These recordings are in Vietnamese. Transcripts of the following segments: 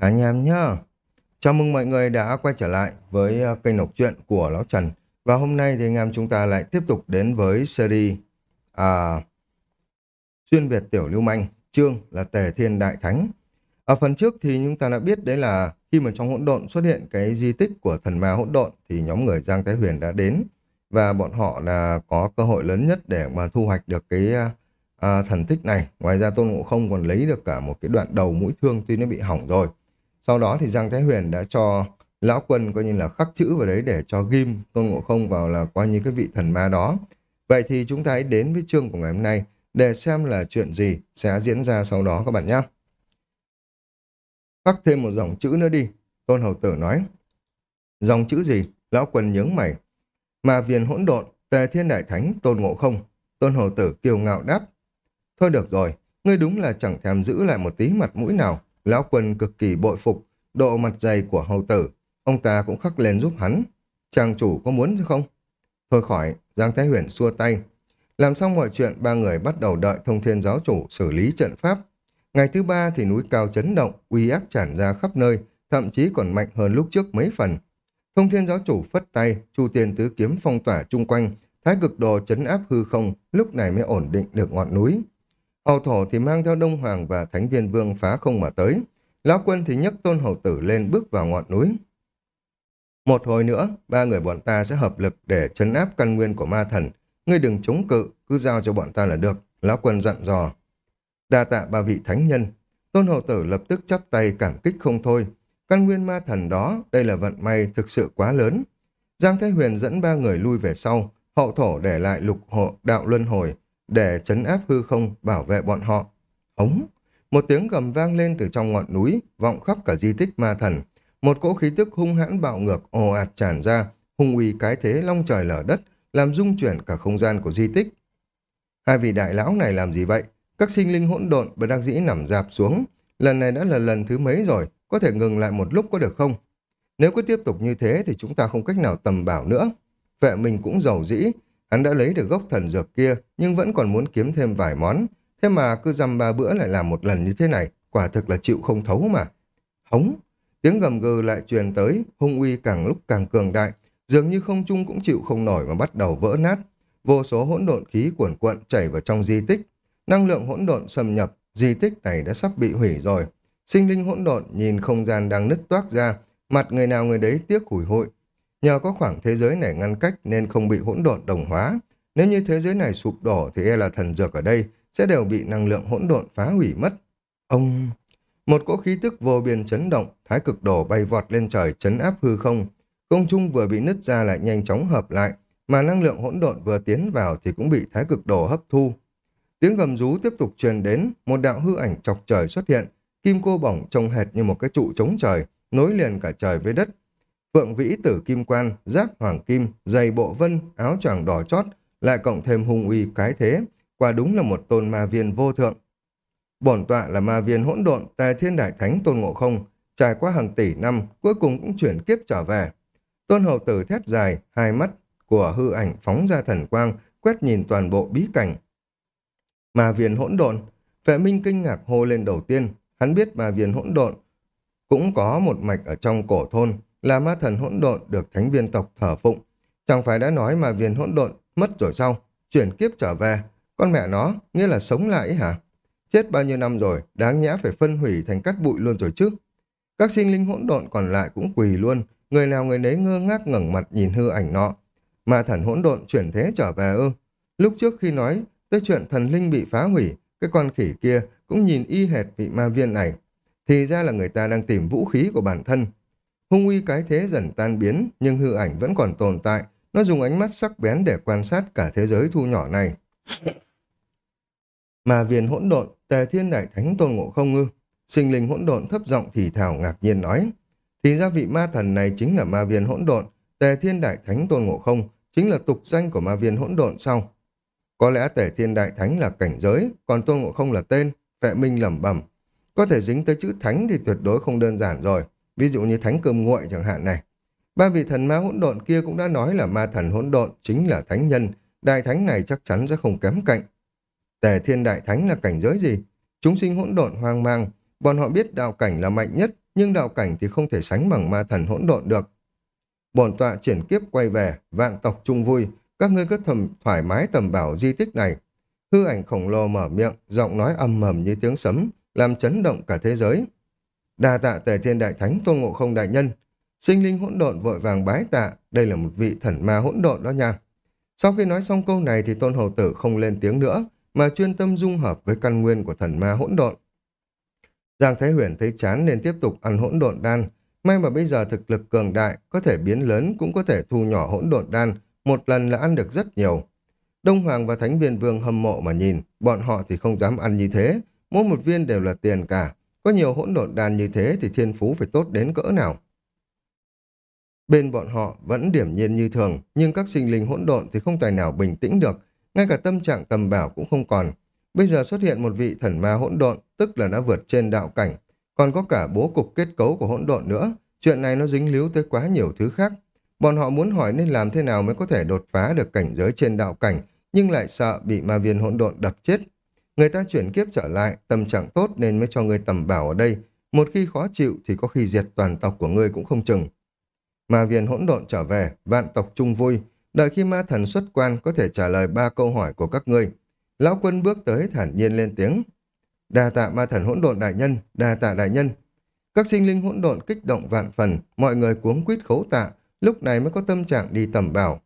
anh em nhá. Chào mừng mọi người đã quay trở lại với ờ, kênh đọc truyện của Lão Trần. Và hôm nay thì anh em chúng ta lại tiếp tục đến với series à, Xuyên Việt Tiểu Lưu Manh, chương là Tề Thiên Đại Thánh. Ở phần trước thì chúng ta đã biết đấy là khi mà trong hỗn độn xuất hiện cái di tích của thần ma hỗn độn thì nhóm người Giang Thái Huyền đã đến và bọn họ là có cơ hội lớn nhất để mà thu hoạch được cái à, thần tích này. Ngoài ra Tôn Ngộ Không còn lấy được cả một cái đoạn đầu mũi thương tuy nó bị hỏng rồi. Sau đó thì Giang Thái Huyền đã cho lão quân coi như là khắc chữ vào đấy để cho ghim Tôn Ngộ Không vào là coi như cái vị thần ma đó. Vậy thì chúng ta hãy đến với chương của ngày hôm nay để xem là chuyện gì sẽ diễn ra sau đó các bạn nhé. Khắc thêm một dòng chữ nữa đi, Tôn Hầu Tử nói. Dòng chữ gì? Lão quân nhướng mày. Mà viền hỗn độn, tề thiên đại thánh, Tôn Ngộ Không. Tôn Hầu Tử kiêu ngạo đáp. Thôi được rồi, ngươi đúng là chẳng thèm giữ lại một tí mặt mũi nào. Lão quân cực kỳ bội phục, độ mặt dày của hầu tử. Ông ta cũng khắc lên giúp hắn. Chàng chủ có muốn không? Thôi khỏi, Giang Thái Huyền xua tay. Làm xong mọi chuyện, ba người bắt đầu đợi thông thiên giáo chủ xử lý trận pháp. Ngày thứ ba thì núi cao chấn động, uy áp tràn ra khắp nơi, thậm chí còn mạnh hơn lúc trước mấy phần. Thông thiên giáo chủ phất tay, chu tiền tứ kiếm phong tỏa chung quanh, thái cực đồ chấn áp hư không, lúc này mới ổn định được ngọn núi. Hầu thổ thì mang theo Đông Hoàng và Thánh Viên Vương phá không mà tới. Lão quân thì nhấc tôn hầu tử lên bước vào ngọn núi. Một hồi nữa, ba người bọn ta sẽ hợp lực để chấn áp căn nguyên của ma thần. Ngươi đừng chống cự, cứ giao cho bọn ta là được. Lão quân dặn dò. Đa tạ ba vị thánh nhân. Tôn hầu tử lập tức chắp tay cảm kích không thôi. Căn nguyên ma thần đó, đây là vận may thực sự quá lớn. Giang Thái Huyền dẫn ba người lui về sau, hậu thổ để lại lục hộ đạo luân hồi, để chấn áp hư không bảo vệ bọn họ. Ống! Một tiếng gầm vang lên từ trong ngọn núi, vọng khắp cả di tích ma thần. Một cỗ khí tức hung hãn bạo ngược ồ ạt tràn ra, hung uy cái thế long trời lở đất, làm rung chuyển cả không gian của di tích. Hai vị đại lão này làm gì vậy? Các sinh linh hỗn độn và đắc dĩ nằm dạp xuống. Lần này đã là lần thứ mấy rồi, có thể ngừng lại một lúc có được không? Nếu cứ tiếp tục như thế thì chúng ta không cách nào tầm bảo nữa. Vệ mình cũng giàu dĩ, Hắn đã lấy được gốc thần dược kia, nhưng vẫn còn muốn kiếm thêm vài món. Thế mà cứ dăm ba bữa lại làm một lần như thế này, quả thực là chịu không thấu mà. Hống! Tiếng gầm gừ lại truyền tới, hung uy càng lúc càng cường đại, dường như không trung cũng chịu không nổi mà bắt đầu vỡ nát. Vô số hỗn độn khí cuồn cuộn chảy vào trong di tích. Năng lượng hỗn độn xâm nhập, di tích này đã sắp bị hủy rồi. Sinh linh hỗn độn nhìn không gian đang nứt toác ra, mặt người nào người đấy tiếc hủi hội, Nhờ có khoảng thế giới này ngăn cách nên không bị hỗn độn đồng hóa. Nếu như thế giới này sụp đổ thì e là thần dược ở đây sẽ đều bị năng lượng hỗn độn phá hủy mất. Ông... Một cỗ khí tức vô biên chấn động, thái cực đồ bay vọt lên trời chấn áp hư không. Công trung vừa bị nứt ra lại nhanh chóng hợp lại, mà năng lượng hỗn độn vừa tiến vào thì cũng bị thái cực đồ hấp thu. Tiếng gầm rú tiếp tục truyền đến, một đạo hư ảnh chọc trời xuất hiện, kim cô bỏng trông hệt như một cái trụ chống trời, nối liền cả trời với đất, Phượng vĩ tử kim quan, giáp hoàng kim, giày bộ vân, áo choàng đỏ chót, lại cộng thêm hung uy cái thế, quả đúng là một tôn ma viên vô thượng. Bổn tọa là ma viên hỗn độn, tài thiên đại thánh tôn ngộ không, trải qua hàng tỷ năm, cuối cùng cũng chuyển kiếp trở về. Tôn hầu tử thét dài, hai mắt của hư ảnh phóng ra thần quang, quét nhìn toàn bộ bí cảnh. Ma viên hỗn độn, Phệ Minh kinh ngạc hô lên đầu tiên, hắn biết ma viên hỗn độn cũng có một mạch ở trong cổ thôn, là ma thần hỗn độn được thánh viên tộc thờ phụng. Chẳng phải đã nói mà viên hỗn độn mất rồi sao? Chuyển kiếp trở về. Con mẹ nó, nghĩa là sống lại hả? Chết bao nhiêu năm rồi, đáng nhẽ phải phân hủy thành cát bụi luôn rồi chứ. Các sinh linh hỗn độn còn lại cũng quỳ luôn, người nào người nấy ngơ ngác ngẩng mặt nhìn hư ảnh nọ. Ma thần hỗn độn chuyển thế trở về ư? Lúc trước khi nói tới chuyện thần linh bị phá hủy, cái con khỉ kia cũng nhìn y hệt vị ma viên này. Thì ra là người ta đang tìm vũ khí của bản thân, Hung uy cái thế dần tan biến, nhưng hư ảnh vẫn còn tồn tại. Nó dùng ánh mắt sắc bén để quan sát cả thế giới thu nhỏ này. Mà viền hỗn độn, tề thiên đại thánh tôn ngộ không ngư Sinh linh hỗn độn thấp giọng thì thảo ngạc nhiên nói. Thì ra vị ma thần này chính là ma viên hỗn độn, tề thiên đại thánh tôn ngộ không, chính là tục danh của ma viên hỗn độn sau. Có lẽ tề thiên đại thánh là cảnh giới, còn tôn ngộ không là tên, vệ minh lẩm bẩm. Có thể dính tới chữ thánh thì tuyệt đối không đơn giản rồi ví dụ như thánh cơm nguội chẳng hạn này. Ba vị thần ma hỗn độn kia cũng đã nói là ma thần hỗn độn chính là thánh nhân, đại thánh này chắc chắn sẽ không kém cạnh. Tề thiên đại thánh là cảnh giới gì? Chúng sinh hỗn độn hoang mang, bọn họ biết đạo cảnh là mạnh nhất, nhưng đạo cảnh thì không thể sánh bằng ma thần hỗn độn được. Bổn tọa triển kiếp quay về, vạn tộc chung vui, các ngươi cứ thầm thoải mái tầm bảo di tích này. Hư ảnh khổng lồ mở miệng, giọng nói âm mầm như tiếng sấm, làm chấn động cả thế giới. Đa tạ tề thiên đại thánh tôn ngộ không đại nhân. Sinh linh hỗn độn vội vàng bái tạ, đây là một vị thần ma hỗn độn đó nha. Sau khi nói xong câu này thì tôn hầu tử không lên tiếng nữa, mà chuyên tâm dung hợp với căn nguyên của thần ma hỗn độn. Giang Thái Huyền thấy chán nên tiếp tục ăn hỗn độn đan. May mà bây giờ thực lực cường đại, có thể biến lớn cũng có thể thu nhỏ hỗn độn đan, một lần là ăn được rất nhiều. Đông Hoàng và Thánh Viên Vương hâm mộ mà nhìn, bọn họ thì không dám ăn như thế, mỗi một viên đều là tiền cả. Có nhiều hỗn độn đan như thế thì thiên phú phải tốt đến cỡ nào. Bên bọn họ vẫn điểm nhiên như thường, nhưng các sinh linh hỗn độn thì không tài nào bình tĩnh được, ngay cả tâm trạng tầm bảo cũng không còn. Bây giờ xuất hiện một vị thần ma hỗn độn, tức là đã vượt trên đạo cảnh, còn có cả bố cục kết cấu của hỗn độn nữa. Chuyện này nó dính líu tới quá nhiều thứ khác. Bọn họ muốn hỏi nên làm thế nào mới có thể đột phá được cảnh giới trên đạo cảnh, nhưng lại sợ bị ma viên hỗn độn đập chết. Người ta chuyển kiếp trở lại, tâm trạng tốt nên mới cho người tầm bảo ở đây. Một khi khó chịu thì có khi diệt toàn tộc của ngươi cũng không chừng. Ma viên hỗn độn trở về, vạn tộc chung vui. Đợi khi ma thần xuất quan có thể trả lời ba câu hỏi của các ngươi. Lão quân bước tới thản nhiên lên tiếng. Đà tạ ma thần hỗn độn đại nhân, đà tạ đại nhân. Các sinh linh hỗn độn kích động vạn phần, mọi người cuống quýt khấu tạ, lúc này mới có tâm trạng đi tầm bảo.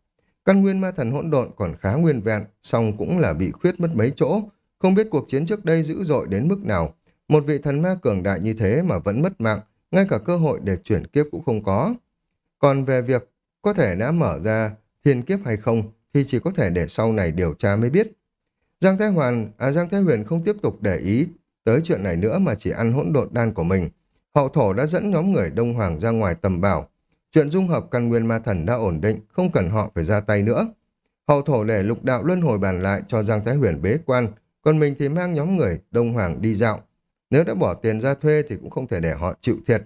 Căn nguyên ma thần hỗn độn còn khá nguyên vẹn, song cũng là bị khuyết mất mấy chỗ, không biết cuộc chiến trước đây dữ dội đến mức nào. Một vị thần ma cường đại như thế mà vẫn mất mạng, ngay cả cơ hội để chuyển kiếp cũng không có. Còn về việc có thể đã mở ra thiên kiếp hay không thì chỉ có thể để sau này điều tra mới biết. Giang Thái Hoàn, à Giang Thái Huyền không tiếp tục để ý tới chuyện này nữa mà chỉ ăn hỗn độn đan của mình. Hậu thổ đã dẫn nhóm người Đông Hoàng ra ngoài tầm bảo. Chuyện dung hợp căn nguyên ma thần đã ổn định, không cần họ phải ra tay nữa. Hậu thổ để lục đạo luân hồi bàn lại cho Giang Thái Huyền bế quan, còn mình thì mang nhóm người Đông Hoàng đi dạo. Nếu đã bỏ tiền ra thuê thì cũng không thể để họ chịu thiệt.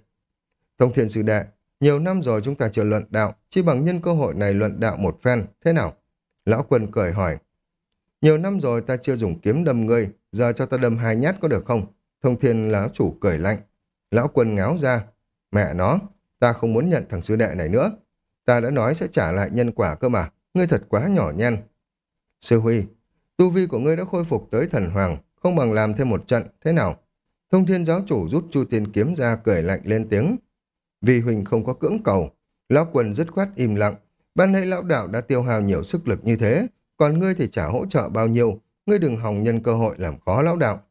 Thông thiện sư đệ, nhiều năm rồi chúng ta chưa luận đạo, chỉ bằng nhân cơ hội này luận đạo một phen, thế nào? Lão quân cười hỏi. Nhiều năm rồi ta chưa dùng kiếm đâm ngươi, giờ cho ta đâm hai nhát có được không? Thông thiên lão chủ cười lạnh. Lão quân ngáo ra. Mẹ nó, ta không muốn nhận thằng sư đệ này nữa. Ta đã nói sẽ trả lại nhân quả cơ mà, ngươi thật quá nhỏ nhen. Sư Huy, tu vi của ngươi đã khôi phục tới thần hoàng, không bằng làm thêm một trận, thế nào? Thông thiên giáo chủ rút chu tiên kiếm ra cười lạnh lên tiếng. Vì Huỳnh không có cưỡng cầu, lão quần dứt khoát im lặng. Ban nãy lão đạo đã tiêu hao nhiều sức lực như thế, còn ngươi thì trả hỗ trợ bao nhiêu, ngươi đừng hòng nhân cơ hội làm khó lão đạo.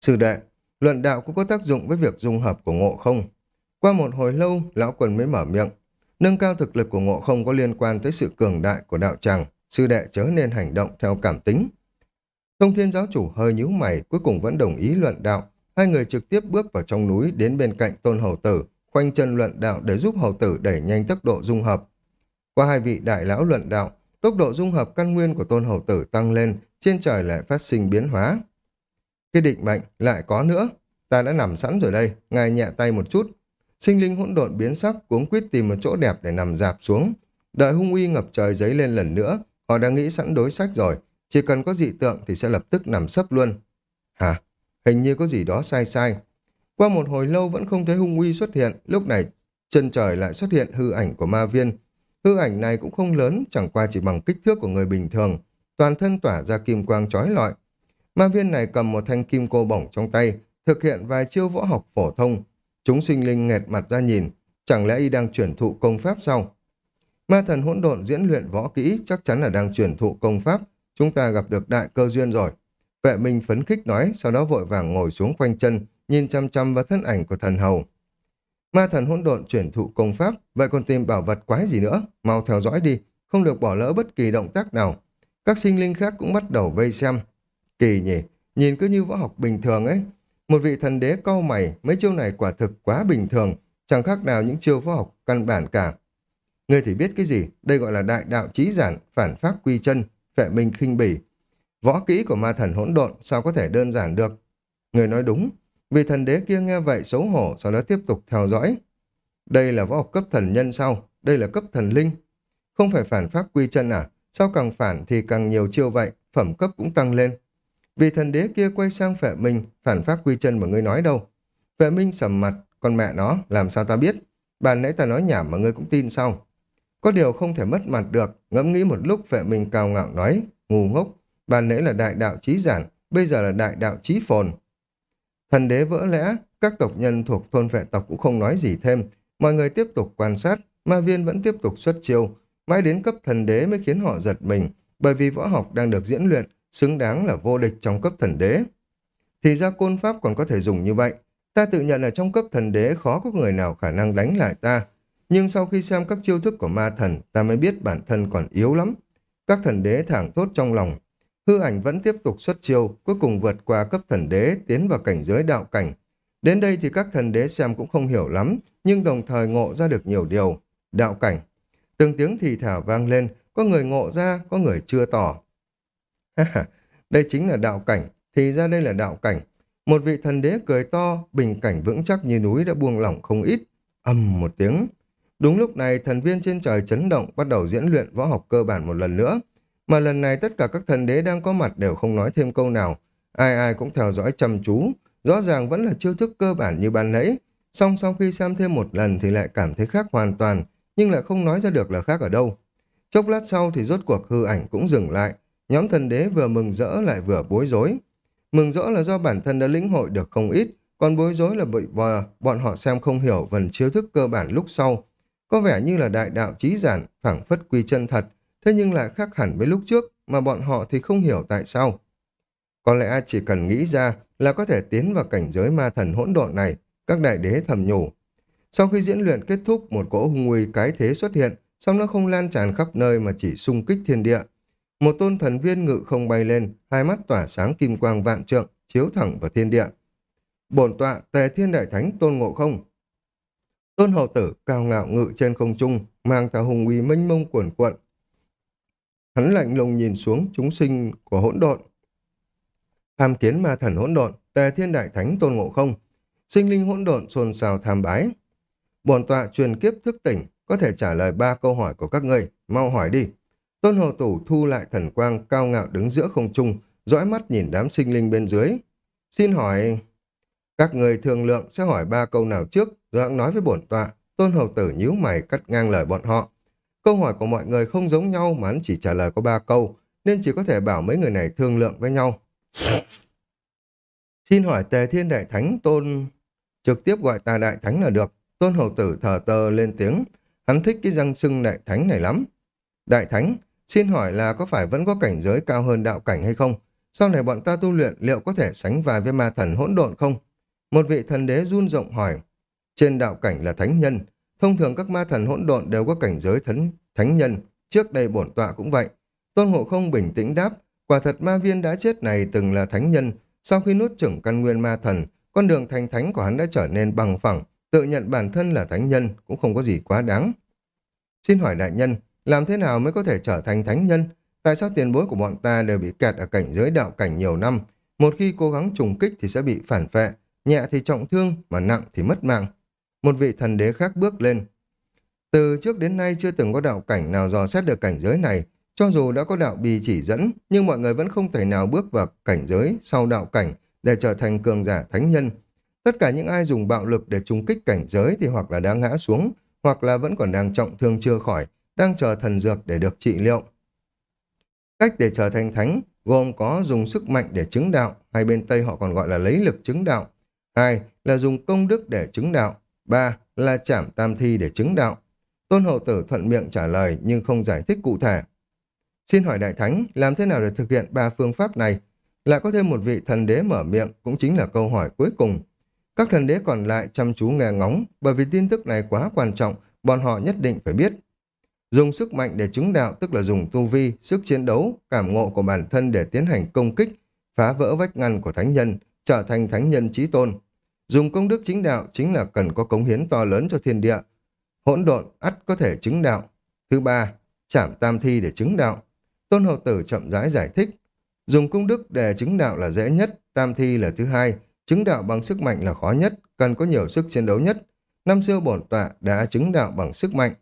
Sư đệ, luận đạo cũng có tác dụng với việc dung hợp của ngộ không. Qua một hồi lâu, lão quần mới mở miệng. Nâng cao thực lực của ngộ không có liên quan tới sự cường đại của đạo tràng, sư đệ chớ nên hành động theo cảm tính. Thông thiên giáo chủ hơi nhíu mày, cuối cùng vẫn đồng ý luận đạo. Hai người trực tiếp bước vào trong núi đến bên cạnh tôn hầu tử, khoanh chân luận đạo để giúp hầu tử đẩy nhanh tốc độ dung hợp. Qua hai vị đại lão luận đạo, tốc độ dung hợp căn nguyên của tôn hầu tử tăng lên, trên trời lại phát sinh biến hóa. Cái định mệnh lại có nữa, ta đã nằm sẵn rồi đây, ngài nhẹ tay một chút. Sinh linh hỗn độn biến sắc, cuống quyết tìm một chỗ đẹp để nằm dạp xuống. Đợi hung uy ngập trời giấy lên lần nữa, họ đã nghĩ sẵn đối sách rồi, chỉ cần có dị tượng thì sẽ lập tức nằm sấp luôn. Hả? Hình như có gì đó sai sai. Qua một hồi lâu vẫn không thấy hung uy xuất hiện, lúc này chân trời lại xuất hiện hư ảnh của ma viên. Hư ảnh này cũng không lớn, chẳng qua chỉ bằng kích thước của người bình thường, toàn thân tỏa ra kim quang chói lọi. Ma viên này cầm một thanh kim cô bổng trong tay, thực hiện vài chiêu võ học phổ thông. Chúng sinh linh nghẹt mặt ra nhìn, chẳng lẽ y đang chuyển thụ công pháp sao? Ma thần hỗn độn diễn luyện võ kỹ chắc chắn là đang chuyển thụ công pháp, chúng ta gặp được đại cơ duyên rồi. Vệ minh phấn khích nói, sau đó vội vàng ngồi xuống quanh chân, nhìn chăm chăm vào thân ảnh của thần hầu. Ma thần hỗn độn chuyển thụ công pháp, vậy còn tìm bảo vật quái gì nữa, mau theo dõi đi, không được bỏ lỡ bất kỳ động tác nào. Các sinh linh khác cũng bắt đầu vây xem. Kỳ nhỉ, nhìn cứ như võ học bình thường ấy. Một vị thần đế cau mày, mấy chiêu này quả thực quá bình thường, chẳng khác nào những chiêu võ học căn bản cả. Ngươi thì biết cái gì, đây gọi là đại đạo trí giản, phản pháp quy chân, phệ minh khinh bỉ. Võ kỹ của ma thần hỗn độn sao có thể đơn giản được? Người nói đúng, vì thần đế kia nghe vậy xấu hổ, sau đó tiếp tục theo dõi. Đây là võ học cấp thần nhân sao? Đây là cấp thần linh. Không phải phản pháp quy chân à? Sao càng phản thì càng nhiều chiêu vậy, phẩm cấp cũng tăng lên. Vì thần đế kia quay sang phệ minh, phản pháp quy chân mà ngươi nói đâu. Phệ minh sầm mặt, con mẹ nó, làm sao ta biết? Bạn nãy ta nói nhảm mà ngươi cũng tin sao? Có điều không thể mất mặt được, ngẫm nghĩ một lúc vệ mình cao ngạo nói, ngu ngốc, bàn nãy là đại đạo trí giản, bây giờ là đại đạo trí phồn. Thần đế vỡ lẽ, các tộc nhân thuộc thôn vệ tộc cũng không nói gì thêm, mọi người tiếp tục quan sát, ma viên vẫn tiếp tục xuất chiêu, mãi đến cấp thần đế mới khiến họ giật mình, bởi vì võ học đang được diễn luyện, xứng đáng là vô địch trong cấp thần đế. Thì ra côn pháp còn có thể dùng như vậy, ta tự nhận là trong cấp thần đế khó có người nào khả năng đánh lại ta, nhưng sau khi xem các chiêu thức của ma thần, ta mới biết bản thân còn yếu lắm. Các thần đế thẳng tốt trong lòng. Hư ảnh vẫn tiếp tục xuất chiêu, cuối cùng vượt qua cấp thần đế, tiến vào cảnh giới đạo cảnh. Đến đây thì các thần đế xem cũng không hiểu lắm, nhưng đồng thời ngộ ra được nhiều điều. Đạo cảnh. Từng tiếng thì thảo vang lên, có người ngộ ra, có người chưa tỏ. đây chính là đạo cảnh, thì ra đây là đạo cảnh. Một vị thần đế cười to, bình cảnh vững chắc như núi đã buông lỏng không ít. Âm một tiếng, Đúng lúc này, thần viên trên trời chấn động bắt đầu diễn luyện võ học cơ bản một lần nữa. Mà lần này tất cả các thần đế đang có mặt đều không nói thêm câu nào. Ai ai cũng theo dõi chăm chú. Rõ ràng vẫn là chiêu thức cơ bản như ban nãy. song sau khi xem thêm một lần thì lại cảm thấy khác hoàn toàn, nhưng lại không nói ra được là khác ở đâu. Chốc lát sau thì rốt cuộc hư ảnh cũng dừng lại. Nhóm thần đế vừa mừng rỡ lại vừa bối rối. Mừng rỡ là do bản thân đã lĩnh hội được không ít, còn bối rối là bởi bọn họ xem không hiểu phần chiêu thức cơ bản lúc sau, có vẻ như là đại đạo trí giản, phảng phất quy chân thật, thế nhưng lại khác hẳn với lúc trước, mà bọn họ thì không hiểu tại sao. Có lẽ chỉ cần nghĩ ra là có thể tiến vào cảnh giới ma thần hỗn độn này, các đại đế thầm nhủ. Sau khi diễn luyện kết thúc, một cỗ hung nguy cái thế xuất hiện, song nó không lan tràn khắp nơi mà chỉ xung kích thiên địa. Một tôn thần viên ngự không bay lên, hai mắt tỏa sáng kim quang vạn trượng, chiếu thẳng vào thiên địa. Bổn tọa tề thiên đại thánh tôn ngộ không, Tôn hậu tử cao ngạo ngự trên không trung, mang theo hùng uy mênh mông cuồn cuộn. Hắn lạnh lùng nhìn xuống chúng sinh của hỗn độn. Tham kiến ma thần hỗn độn, tề thiên đại thánh tôn ngộ không. Sinh linh hỗn độn xôn xào tham bái. Bổn tọa truyền kiếp thức tỉnh, có thể trả lời ba câu hỏi của các ngươi, mau hỏi đi. Tôn hậu tử thu lại thần quang cao ngạo đứng giữa không trung, dõi mắt nhìn đám sinh linh bên dưới. Xin hỏi... Các người thường lượng sẽ hỏi ba câu nào trước, hãng nói với bổn tọa. Tôn hầu tử nhíu mày cắt ngang lời bọn họ. Câu hỏi của mọi người không giống nhau mà hắn chỉ trả lời có ba câu, nên chỉ có thể bảo mấy người này thương lượng với nhau. Xin hỏi tề thiên đại thánh tôn... Trực tiếp gọi ta đại thánh là được. Tôn hầu tử thờ tơ lên tiếng. Hắn thích cái răng sưng đại thánh này lắm. Đại thánh, xin hỏi là có phải vẫn có cảnh giới cao hơn đạo cảnh hay không? Sau này bọn ta tu luyện liệu có thể sánh vai với ma thần hỗn độn không? Một vị thần đế run rộng hỏi, trên đạo cảnh là thánh nhân, thông thường các ma thần hỗn độn đều có cảnh giới thánh, thánh nhân, trước đây bổn tọa cũng vậy. Tôn Ngộ không bình tĩnh đáp, quả thật ma viên đã chết này từng là thánh nhân, sau khi nuốt chửng căn nguyên ma thần, con đường thành thánh của hắn đã trở nên bằng phẳng, tự nhận bản thân là thánh nhân cũng không có gì quá đáng. Xin hỏi đại nhân, làm thế nào mới có thể trở thành thánh nhân? Tại sao tiền bối của bọn ta đều bị kẹt ở cảnh giới đạo cảnh nhiều năm? Một khi cố gắng trùng kích thì sẽ bị phản phệ, nhẹ thì trọng thương, mà nặng thì mất mạng. Một vị thần đế khác bước lên. Từ trước đến nay chưa từng có đạo cảnh nào dò xét được cảnh giới này, cho dù đã có đạo bì chỉ dẫn, nhưng mọi người vẫn không thể nào bước vào cảnh giới sau đạo cảnh để trở thành cường giả thánh nhân. Tất cả những ai dùng bạo lực để trúng kích cảnh giới thì hoặc là đã ngã xuống, hoặc là vẫn còn đang trọng thương chưa khỏi, đang chờ thần dược để được trị liệu. Cách để trở thành thánh gồm có dùng sức mạnh để chứng đạo, hay bên Tây họ còn gọi là lấy lực chứng đạo, hai là dùng công đức để chứng đạo, ba là chảm tam thi để chứng đạo. Tôn hậu tử thuận miệng trả lời nhưng không giải thích cụ thể. Xin hỏi Đại Thánh, làm thế nào để thực hiện ba phương pháp này? Lại có thêm một vị thần đế mở miệng, cũng chính là câu hỏi cuối cùng. Các thần đế còn lại chăm chú nghe ngóng, bởi vì tin tức này quá quan trọng, bọn họ nhất định phải biết. Dùng sức mạnh để chứng đạo tức là dùng tu vi, sức chiến đấu, cảm ngộ của bản thân để tiến hành công kích, phá vỡ vách ngăn của thánh nhân, trở thành thánh nhân trí tôn. Dùng công đức chính đạo chính là cần có cống hiến to lớn cho thiên địa. Hỗn độn ắt có thể chứng đạo. Thứ ba, chảm tam thi để chứng đạo. Tôn hậu tử chậm rãi giải thích. Dùng công đức để chứng đạo là dễ nhất, tam thi là thứ hai, chứng đạo bằng sức mạnh là khó nhất, cần có nhiều sức chiến đấu nhất. Năm xưa bổn tọa đã chứng đạo bằng sức mạnh.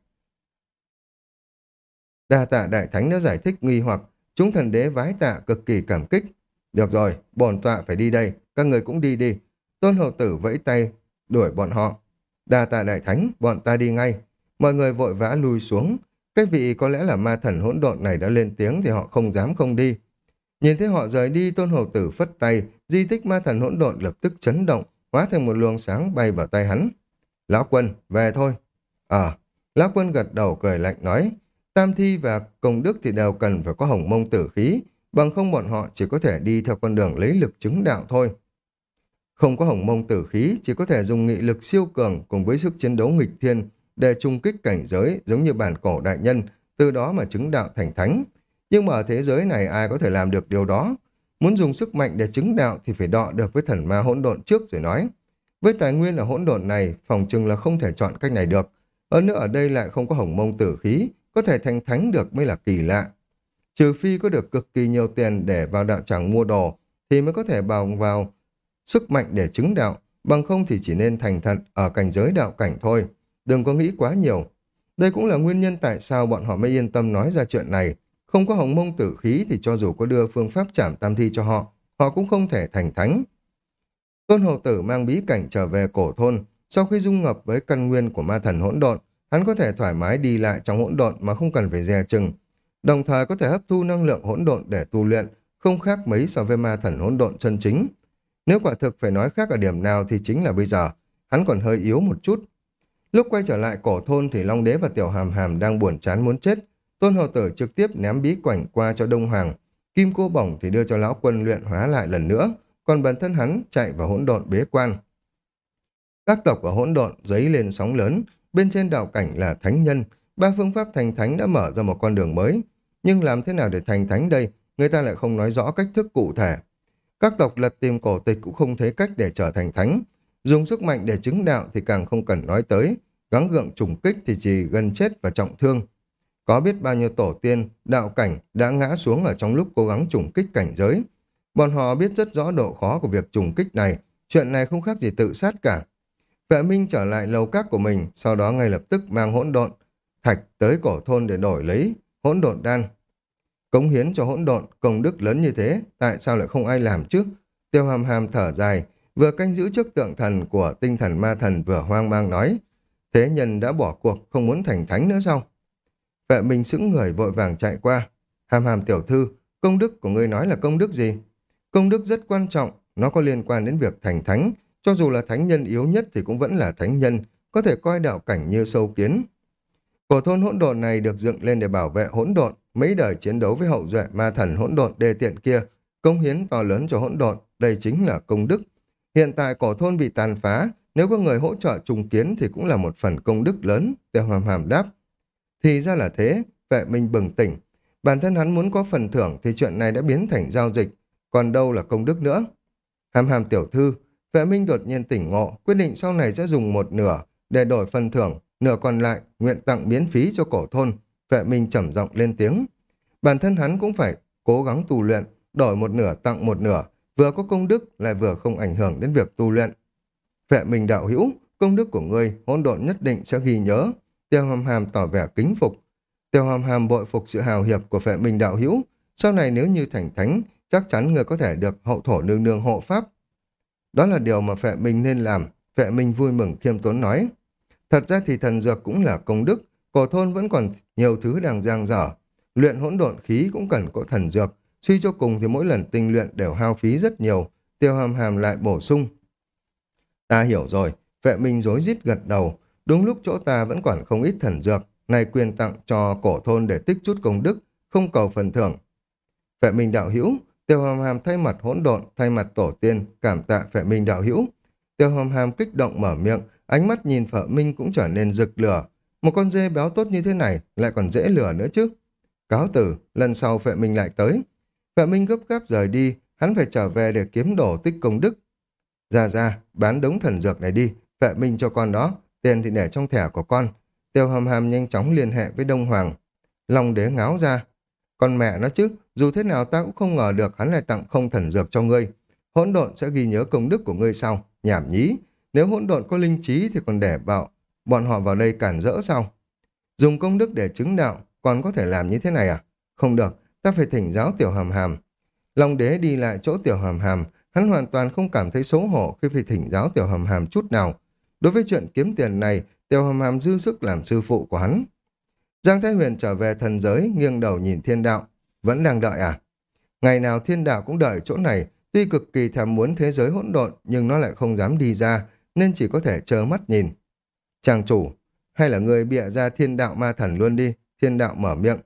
Đa tạ đại thánh đã giải thích nghi hoặc, chúng thần đế vái tạ cực kỳ cảm kích. Được rồi, bổn tọa phải đi đây, các người cũng đi đi. Tôn hậu tử vẫy tay, đuổi bọn họ. Đà tạ đại thánh, bọn ta đi ngay. Mọi người vội vã lui xuống. Cái vị có lẽ là ma thần hỗn độn này đã lên tiếng thì họ không dám không đi. Nhìn thấy họ rời đi, tôn hầu tử phất tay, di tích ma thần hỗn độn lập tức chấn động, hóa thành một luồng sáng bay vào tay hắn. Lão quân, về thôi. Ờ, lão quân gật đầu cười lạnh nói, Tam thi và công đức thì đều cần phải có hồng mông tử khí, bằng không bọn họ chỉ có thể đi theo con đường lấy lực chứng đạo thôi. Không có hồng mông tử khí, chỉ có thể dùng nghị lực siêu cường cùng với sức chiến đấu nghịch thiên để trung kích cảnh giới giống như bản cổ đại nhân, từ đó mà chứng đạo thành thánh. Nhưng mà ở thế giới này ai có thể làm được điều đó? Muốn dùng sức mạnh để chứng đạo thì phải đọ được với thần ma hỗn độn trước rồi nói. Với tài nguyên ở hỗn độn này, phòng chừng là không thể chọn cách này được. Hơn nữa ở đây lại không có hồng mông tử khí, có thể thành thánh được mới là kỳ lạ. Trừ phi có được cực kỳ nhiều tiền để vào đạo tràng mua đồ, thì mới có thể bào vào sức mạnh để chứng đạo, bằng không thì chỉ nên thành thật ở cảnh giới đạo cảnh thôi. Đừng có nghĩ quá nhiều. Đây cũng là nguyên nhân tại sao bọn họ mới yên tâm nói ra chuyện này. Không có hồng mông tử khí thì cho dù có đưa phương pháp trảm tam thi cho họ, họ cũng không thể thành thánh. Tôn hậu tử mang bí cảnh trở về cổ thôn, sau khi dung ngập với căn nguyên của ma thần hỗn độn, hắn có thể thoải mái đi lại trong hỗn độn mà không cần phải dè chừng, đồng thời có thể hấp thu năng lượng hỗn độn để tu luyện, không khác mấy so với ma thần hỗn độn chân chính. Nếu quả thực phải nói khác ở điểm nào thì chính là bây giờ, hắn còn hơi yếu một chút. Lúc quay trở lại cổ thôn thì Long Đế và Tiểu Hàm Hàm đang buồn chán muốn chết. Tôn Hầu Tử trực tiếp ném bí quảnh qua cho Đông Hoàng. Kim cô bổng thì đưa cho Lão Quân luyện hóa lại lần nữa, còn bản thân hắn chạy vào hỗn độn bế quan. Các tộc ở hỗn độn dấy lên sóng lớn, bên trên đạo cảnh là thánh nhân, ba phương pháp thành thánh đã mở ra một con đường mới. Nhưng làm thế nào để thành thánh đây, người ta lại không nói rõ cách thức cụ thể. Các tộc lật tìm cổ tịch cũng không thấy cách để trở thành thánh. Dùng sức mạnh để chứng đạo thì càng không cần nói tới. Gắng gượng trùng kích thì chỉ gần chết và trọng thương. Có biết bao nhiêu tổ tiên, đạo cảnh đã ngã xuống ở trong lúc cố gắng trùng kích cảnh giới. Bọn họ biết rất rõ độ khó của việc trùng kích này. Chuyện này không khác gì tự sát cả. Vệ Minh trở lại lầu các của mình, sau đó ngay lập tức mang hỗn độn, thạch tới cổ thôn để đổi lấy hỗn độn đan. Cống hiến cho hỗn độn, công đức lớn như thế, tại sao lại không ai làm chứ? Tiêu hàm hàm thở dài, vừa canh giữ trước tượng thần của tinh thần ma thần vừa hoang mang nói, thế nhân đã bỏ cuộc, không muốn thành thánh nữa sao? Vệ Minh sững người vội vàng chạy qua. Hàm hàm tiểu thư, công đức của ngươi nói là công đức gì? Công đức rất quan trọng, nó có liên quan đến việc thành thánh, cho dù là thánh nhân yếu nhất thì cũng vẫn là thánh nhân, có thể coi đạo cảnh như sâu kiến. Cổ thôn hỗn độn này được dựng lên để bảo vệ hỗn độn, mấy đời chiến đấu với hậu duệ ma thần hỗn độn đề tiện kia, công hiến to lớn cho hỗn độn, đây chính là công đức. Hiện tại cổ thôn bị tàn phá, nếu có người hỗ trợ trùng kiến thì cũng là một phần công đức lớn, tiêu hàm hàm đáp. Thì ra là thế, vệ minh bừng tỉnh. Bản thân hắn muốn có phần thưởng thì chuyện này đã biến thành giao dịch, còn đâu là công đức nữa. Hàm hàm tiểu thư, vệ minh đột nhiên tỉnh ngộ, quyết định sau này sẽ dùng một nửa để đổi phần thưởng, nửa còn lại nguyện tặng miễn phí cho cổ thôn. Vệ minh trầm giọng lên tiếng. Bản thân hắn cũng phải cố gắng tu luyện, đổi một nửa tặng một nửa, vừa có công đức lại vừa không ảnh hưởng đến việc tu luyện. Vệ minh đạo hữu, công đức của ngươi hỗn độn nhất định sẽ ghi nhớ. Tiêu hàm hàm tỏ vẻ kính phục. Tiêu hàm hàm bội phục sự hào hiệp của vệ minh đạo hữu. Sau này nếu như thành thánh, chắc chắn người có thể được hậu thổ nương nương hộ pháp. Đó là điều mà vệ minh nên làm. Vệ minh vui mừng khiêm tốn nói. Thật ra thì thần dược cũng là công đức. Cổ thôn vẫn còn nhiều thứ đang giang dở. Luyện hỗn độn khí cũng cần có thần dược. Suy cho cùng thì mỗi lần tinh luyện đều hao phí rất nhiều. Tiêu hàm hàm lại bổ sung. Ta hiểu rồi. Vệ minh rối rít gật đầu. Đúng lúc chỗ ta vẫn còn không ít thần dược. Này quyền tặng cho cổ thôn để tích chút công đức. Không cầu phần thưởng. Vệ minh đạo hữu. Tiêu hàm hàm thay mặt hỗn độn, thay mặt tổ tiên, cảm tạ vệ minh đạo hữu. Tiêu hàm hàm kích động mở miệng, ánh mắt nhìn phở minh cũng trở nên rực lửa. Một con dê béo tốt như thế này lại còn dễ lửa nữa chứ. Cáo tử, lần sau Phệ Minh lại tới. Phệ Minh gấp gáp rời đi, hắn phải trở về để kiếm đổ tích công đức. Ra ra, bán đống thần dược này đi, Phệ Minh cho con đó, tiền thì để trong thẻ của con. Tiêu hầm hàm nhanh chóng liên hệ với Đông Hoàng. Long đế ngáo ra. Con mẹ nó chứ, dù thế nào ta cũng không ngờ được hắn lại tặng không thần dược cho ngươi. Hỗn độn sẽ ghi nhớ công đức của ngươi sau, nhảm nhí. Nếu hỗn độn có linh trí thì còn để bảo bọn họ vào đây cản rỡ sao? Dùng công đức để chứng đạo, còn có thể làm như thế này à? Không được, ta phải thỉnh giáo tiểu hàm hàm. Long đế đi lại chỗ tiểu hàm hàm, hắn hoàn toàn không cảm thấy xấu hổ khi phải thỉnh giáo tiểu hàm hàm chút nào. Đối với chuyện kiếm tiền này, tiểu Hàm Hàm dư sức làm sư phụ của hắn. Giang Thái Huyền trở về thần giới, nghiêng đầu nhìn thiên đạo. Vẫn đang đợi à? Ngày nào thiên đạo cũng đợi chỗ này, tuy cực kỳ thèm muốn thế giới hỗn độn, nhưng nó lại không dám đi ra, nên chỉ có thể chờ mắt nhìn. Chàng chủ, hay là người bịa ra thiên đạo ma thần luôn đi, thiên đạo mở miệng.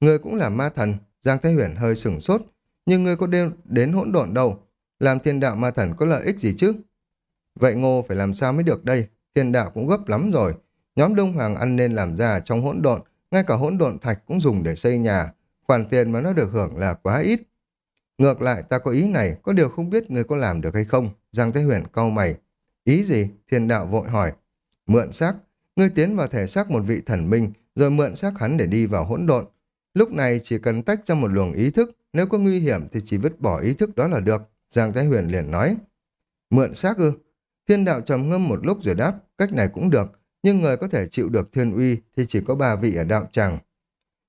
Người cũng là ma thần, Giang Thái Huyền hơi sửng sốt, nhưng người có đêm đến hỗn độn đâu, làm thiên đạo ma thần có lợi ích gì chứ? Vậy ngô phải làm sao mới được đây, thiên đạo cũng gấp lắm rồi, nhóm Đông Hoàng ăn nên làm ra trong hỗn độn, ngay cả hỗn độn thạch cũng dùng để xây nhà, khoản tiền mà nó được hưởng là quá ít. Ngược lại ta có ý này, có điều không biết người có làm được hay không, Giang Thái Huyền cau mày. Ý gì? Thiên đạo vội hỏi. Mượn xác, ngươi tiến vào thể xác một vị thần minh, rồi mượn xác hắn để đi vào hỗn độn. Lúc này chỉ cần tách ra một luồng ý thức, nếu có nguy hiểm thì chỉ vứt bỏ ý thức đó là được. Giang Thái Huyền liền nói. Mượn xác ư? Thiên đạo trầm ngâm một lúc rồi đáp, cách này cũng được, nhưng người có thể chịu được thiên uy thì chỉ có ba vị ở đạo tràng.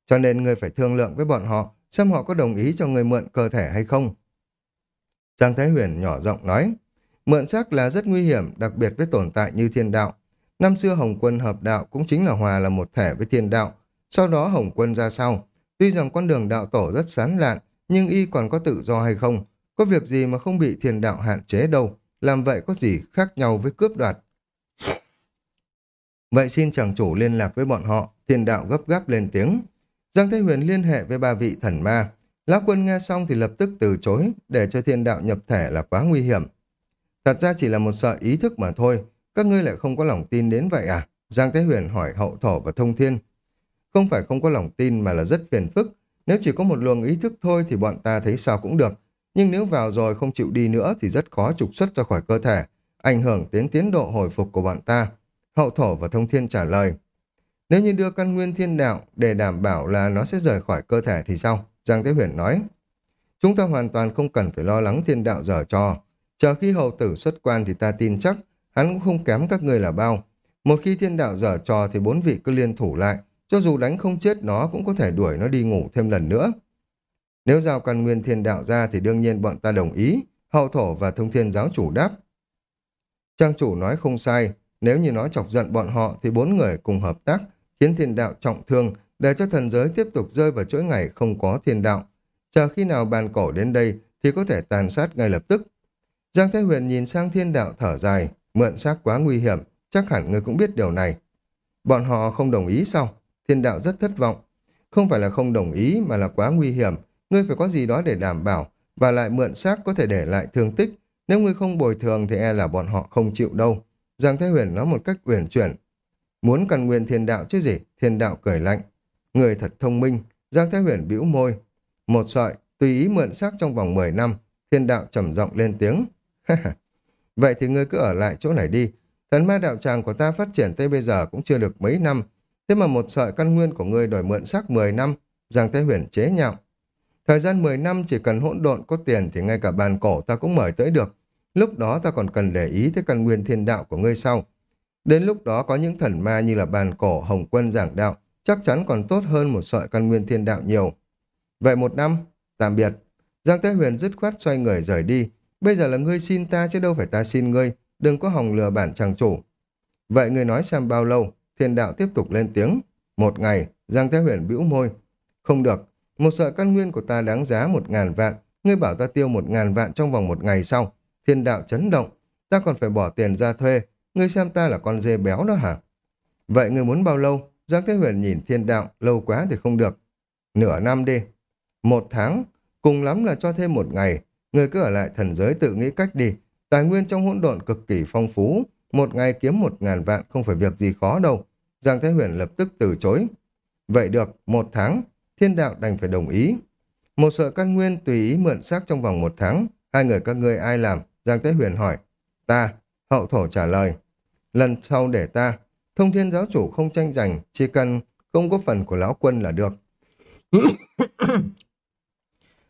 Cho nên người phải thương lượng với bọn họ, xem họ có đồng ý cho người mượn cơ thể hay không. Giang Thái Huyền nhỏ giọng nói, mượn xác là rất nguy hiểm, đặc biệt với tồn tại như thiên đạo. Năm xưa Hồng Quân hợp đạo cũng chính là hòa là một thể với thiên đạo, sau đó Hồng Quân ra sau. Tuy rằng con đường đạo tổ rất sán lạn, nhưng y còn có tự do hay không? Có việc gì mà không bị thiên đạo hạn chế đâu, làm vậy có gì khác nhau với cướp đoạt. Vậy xin chàng chủ liên lạc với bọn họ, thiên đạo gấp gáp lên tiếng. Giang Thế Huyền liên hệ với ba vị thần ma. Lão quân nghe xong thì lập tức từ chối, để cho thiên đạo nhập thể là quá nguy hiểm. Thật ra chỉ là một sợi ý thức mà thôi, các ngươi lại không có lòng tin đến vậy à? Giang Thế Huyền hỏi hậu thổ và thông thiên. Không phải không có lòng tin mà là rất phiền phức. Nếu chỉ có một luồng ý thức thôi thì bọn ta thấy sao cũng được. Nhưng nếu vào rồi không chịu đi nữa thì rất khó trục xuất ra khỏi cơ thể, ảnh hưởng đến tiến độ hồi phục của bọn ta. Hậu thổ và thông thiên trả lời. Nếu như đưa căn nguyên thiên đạo để đảm bảo là nó sẽ rời khỏi cơ thể thì sao? Giang Thế Huyền nói. Chúng ta hoàn toàn không cần phải lo lắng thiên đạo dở trò. Chờ khi hậu tử xuất quan thì ta tin chắc hắn cũng không kém các người là bao. Một khi thiên đạo dở trò thì bốn vị cứ liên thủ lại. Cho dù đánh không chết nó cũng có thể đuổi nó đi ngủ thêm lần nữa. Nếu giao căn nguyên thiên đạo ra thì đương nhiên bọn ta đồng ý. Hậu thổ và thông thiên giáo chủ đáp. Trang chủ nói không sai. Nếu như nó chọc giận bọn họ thì bốn người cùng hợp tác, khiến thiên đạo trọng thương, để cho thần giới tiếp tục rơi vào chuỗi ngày không có thiên đạo. Chờ khi nào bàn cổ đến đây thì có thể tàn sát ngay lập tức. Giang Thái Huyền nhìn sang thiên đạo thở dài, mượn xác quá nguy hiểm, chắc hẳn người cũng biết điều này. Bọn họ không đồng ý sao? Thiên đạo rất thất vọng. Không phải là không đồng ý mà là quá nguy hiểm. Ngươi phải có gì đó để đảm bảo và lại mượn xác có thể để lại thương tích. Nếu ngươi không bồi thường thì e là bọn họ không chịu đâu. Giang Thái Huyền nói một cách uyển chuyển. Muốn cần nguyên thiên đạo chứ gì? Thiên đạo cười lạnh. Người thật thông minh. Giang Thái Huyền bĩu môi. Một sợi, tùy ý mượn xác trong vòng 10 năm. Thiên đạo trầm giọng lên tiếng. Vậy thì ngươi cứ ở lại chỗ này đi. Thần ma đạo tràng của ta phát triển tới bây giờ cũng chưa được mấy năm. Thế mà một sợi căn nguyên của ngươi đòi mượn xác 10 năm. Giang Thái Huyền chế nhạo. Thời gian 10 năm chỉ cần hỗn độn có tiền thì ngay cả bàn cổ ta cũng mời tới được. Lúc đó ta còn cần để ý tới căn nguyên thiên đạo của ngươi sau. Đến lúc đó có những thần ma như là bàn cổ, hồng quân giảng đạo, chắc chắn còn tốt hơn một sợi căn nguyên thiên đạo nhiều. Vậy một năm, tạm biệt. Giang Thế Huyền dứt khoát xoay người rời đi. Bây giờ là ngươi xin ta chứ đâu phải ta xin ngươi. Đừng có hòng lừa bản chàng chủ. Vậy ngươi nói xem bao lâu? Thiên đạo tiếp tục lên tiếng. Một ngày, Giang Thế Huyền bĩu môi. Không được, một sợi căn nguyên của ta đáng giá một ngàn vạn. Ngươi bảo ta tiêu một ngàn vạn trong vòng một ngày sau. Thiên đạo chấn động. Ta còn phải bỏ tiền ra thuê. Ngươi xem ta là con dê béo đó hả? Vậy ngươi muốn bao lâu? Giang Thế Huyền nhìn thiên đạo, lâu quá thì không được. Nửa năm đi. Một tháng, cùng lắm là cho thêm một ngày người cứ ở lại thần giới tự nghĩ cách đi. Tài nguyên trong hỗn độn cực kỳ phong phú. Một ngày kiếm một ngàn vạn không phải việc gì khó đâu. Giang Thế Huyền lập tức từ chối. Vậy được, một tháng, thiên đạo đành phải đồng ý. Một sợi căn nguyên tùy ý mượn xác trong vòng một tháng. Hai người các ngươi ai làm? Giang Thế Huyền hỏi. Ta. Hậu thổ trả lời. Lần sau để ta. Thông thiên giáo chủ không tranh giành, chỉ cần không có phần của lão quân là được.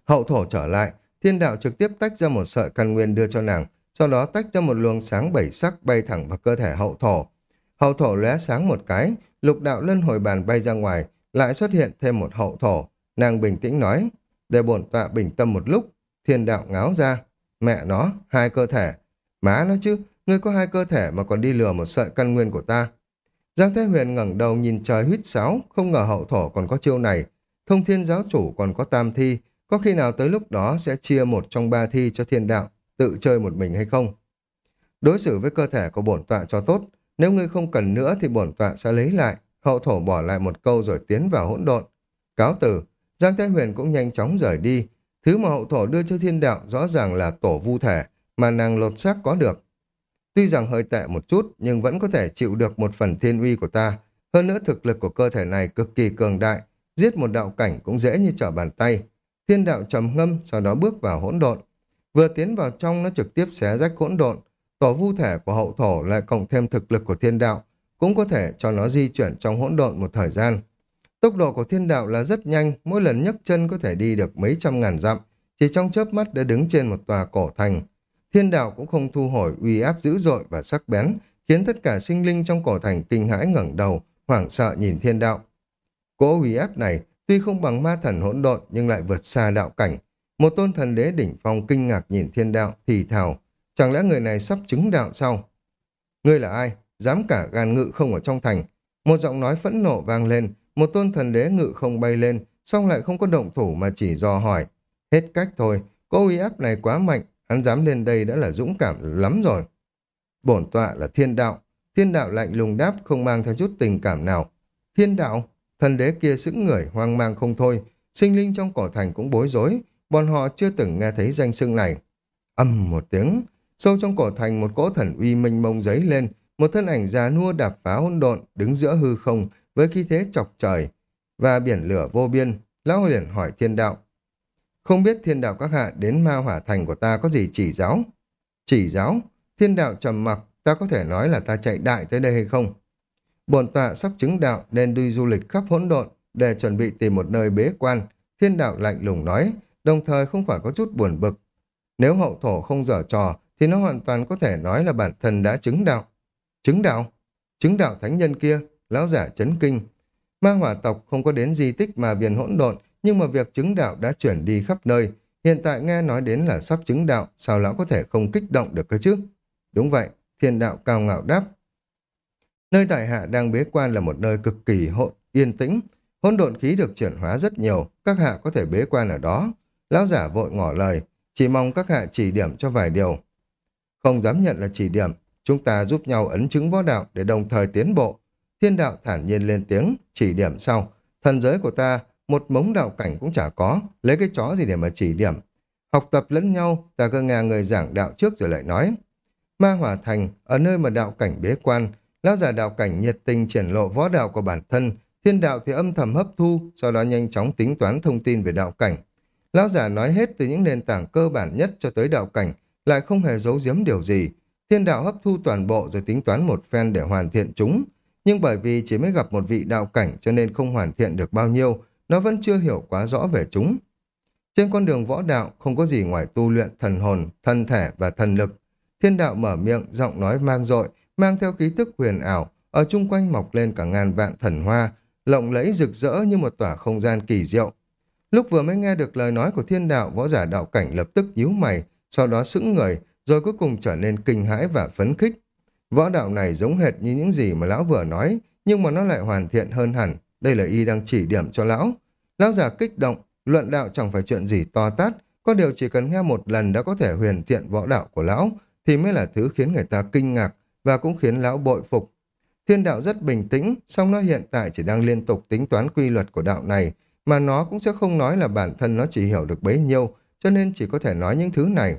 Hậu thổ trở lại, thiên đạo trực tiếp tách ra một sợi căn nguyên đưa cho nàng, sau đó tách ra một luồng sáng bảy sắc bay thẳng vào cơ thể hậu thổ. Hậu thổ lóe sáng một cái, lục đạo lân hồi bàn bay ra ngoài, lại xuất hiện thêm một hậu thổ. Nàng bình tĩnh nói, để bổn tọa bình tâm một lúc, thiên đạo ngáo ra. Mẹ nó, hai cơ thể. Má nó chứ, ngươi có hai cơ thể mà còn đi lừa một sợi căn nguyên của ta. Giang Thế Huyền ngẩng đầu nhìn trời huýt sáo, không ngờ hậu thổ còn có chiêu này. Thông thiên giáo chủ còn có tam thi, có khi nào tới lúc đó sẽ chia một trong ba thi cho thiên đạo, tự chơi một mình hay không? Đối xử với cơ thể của bổn tọa cho tốt, nếu ngươi không cần nữa thì bổn tọa sẽ lấy lại. Hậu thổ bỏ lại một câu rồi tiến vào hỗn độn. Cáo từ, Giang Thế Huyền cũng nhanh chóng rời đi. Thứ mà hậu thổ đưa cho thiên đạo rõ ràng là tổ vu thể, mà nàng lột xác có được. Tuy rằng hơi tệ một chút, nhưng vẫn có thể chịu được một phần thiên uy của ta. Hơn nữa thực lực của cơ thể này cực kỳ cường đại, giết một đạo cảnh cũng dễ như trở bàn tay. Thiên đạo trầm ngâm, sau đó bước vào hỗn độn. Vừa tiến vào trong nó trực tiếp xé rách hỗn độn, tổ vu thể của hậu thổ lại cộng thêm thực lực của thiên đạo, cũng có thể cho nó di chuyển trong hỗn độn một thời gian. Tốc độ của thiên đạo là rất nhanh, mỗi lần nhấc chân có thể đi được mấy trăm ngàn dặm, chỉ trong chớp mắt đã đứng trên một tòa cổ thành. Thiên đạo cũng không thu hồi uy áp dữ dội và sắc bén, khiến tất cả sinh linh trong cổ thành kinh hãi ngẩng đầu, hoảng sợ nhìn thiên đạo. Cỗ uy áp này tuy không bằng ma thần hỗn độn nhưng lại vượt xa đạo cảnh. Một tôn thần đế đỉnh phong kinh ngạc nhìn thiên đạo, thì thào, chẳng lẽ người này sắp chứng đạo sao? Ngươi là ai? Dám cả gan ngự không ở trong thành. Một giọng nói phẫn nộ vang lên, một tôn thần đế ngự không bay lên, xong lại không có động thủ mà chỉ dò hỏi. Hết cách thôi, cô uy áp này quá mạnh, hắn dám lên đây đã là dũng cảm lắm rồi. Bổn tọa là thiên đạo, thiên đạo lạnh lùng đáp không mang theo chút tình cảm nào. Thiên đạo, thần đế kia sững người hoang mang không thôi, sinh linh trong cỏ thành cũng bối rối, bọn họ chưa từng nghe thấy danh xưng này. Âm một tiếng, sâu trong cổ thành một cỗ thần uy mênh mông giấy lên, một thân ảnh già nua đạp phá hỗn độn đứng giữa hư không với khí thế chọc trời và biển lửa vô biên, lão liền hỏi thiên đạo. Không biết thiên đạo các hạ đến ma hỏa thành của ta có gì chỉ giáo? Chỉ giáo? Thiên đạo trầm mặc, ta có thể nói là ta chạy đại tới đây hay không? Bổn tọa sắp chứng đạo nên đi du lịch khắp hỗn độn để chuẩn bị tìm một nơi bế quan. Thiên đạo lạnh lùng nói, đồng thời không phải có chút buồn bực. Nếu hậu thổ không dở trò, thì nó hoàn toàn có thể nói là bản thân đã chứng đạo. Chứng đạo? Chứng đạo thánh nhân kia, lão giả chấn kinh. Ma hỏa tộc không có đến di tích mà viền hỗn độn, nhưng mà việc chứng đạo đã chuyển đi khắp nơi. Hiện tại nghe nói đến là sắp chứng đạo, sao lão có thể không kích động được cơ chứ? Đúng vậy, thiên đạo cao ngạo đáp. Nơi tại hạ đang bế quan là một nơi cực kỳ hỗn yên tĩnh. Hỗn độn khí được chuyển hóa rất nhiều, các hạ có thể bế quan ở đó. Lão giả vội ngỏ lời, chỉ mong các hạ chỉ điểm cho vài điều. Không dám nhận là chỉ điểm, chúng ta giúp nhau ấn chứng võ đạo để đồng thời tiến bộ. Thiên đạo thản nhiên lên tiếng, chỉ điểm sau. Thần giới của ta, một mống đạo cảnh cũng chả có, lấy cái chó gì để mà chỉ điểm. Học tập lẫn nhau, ta cơ nghe người giảng đạo trước rồi lại nói. Ma Hỏa Thành, ở nơi mà đạo cảnh bế quan, lão giả đạo cảnh nhiệt tình triển lộ võ đạo của bản thân, thiên đạo thì âm thầm hấp thu, sau đó nhanh chóng tính toán thông tin về đạo cảnh. Lão giả nói hết từ những nền tảng cơ bản nhất cho tới đạo cảnh, lại không hề giấu giếm điều gì. Thiên đạo hấp thu toàn bộ rồi tính toán một phen để hoàn thiện chúng. Nhưng bởi vì chỉ mới gặp một vị đạo cảnh cho nên không hoàn thiện được bao nhiêu, nó vẫn chưa hiểu quá rõ về chúng. Trên con đường võ đạo không có gì ngoài tu luyện thần hồn, thân thể và thần lực. Thiên đạo mở miệng, giọng nói mang dội, mang theo khí tức huyền ảo, ở chung quanh mọc lên cả ngàn vạn thần hoa, lộng lẫy rực rỡ như một tỏa không gian kỳ diệu. Lúc vừa mới nghe được lời nói của thiên đạo, võ giả đạo cảnh lập tức nhíu mày, sau đó sững người, rồi cuối cùng trở nên kinh hãi và phấn khích. Võ đạo này giống hệt như những gì mà lão vừa nói, nhưng mà nó lại hoàn thiện hơn hẳn. Đây là y đang chỉ điểm cho lão. Lão già kích động, luận đạo chẳng phải chuyện gì to tát, có điều chỉ cần nghe một lần đã có thể huyền thiện võ đạo của lão, thì mới là thứ khiến người ta kinh ngạc và cũng khiến lão bội phục. Thiên đạo rất bình tĩnh, song nó hiện tại chỉ đang liên tục tính toán quy luật của đạo này, mà nó cũng sẽ không nói là bản thân nó chỉ hiểu được bấy nhiêu, cho nên chỉ có thể nói những thứ này.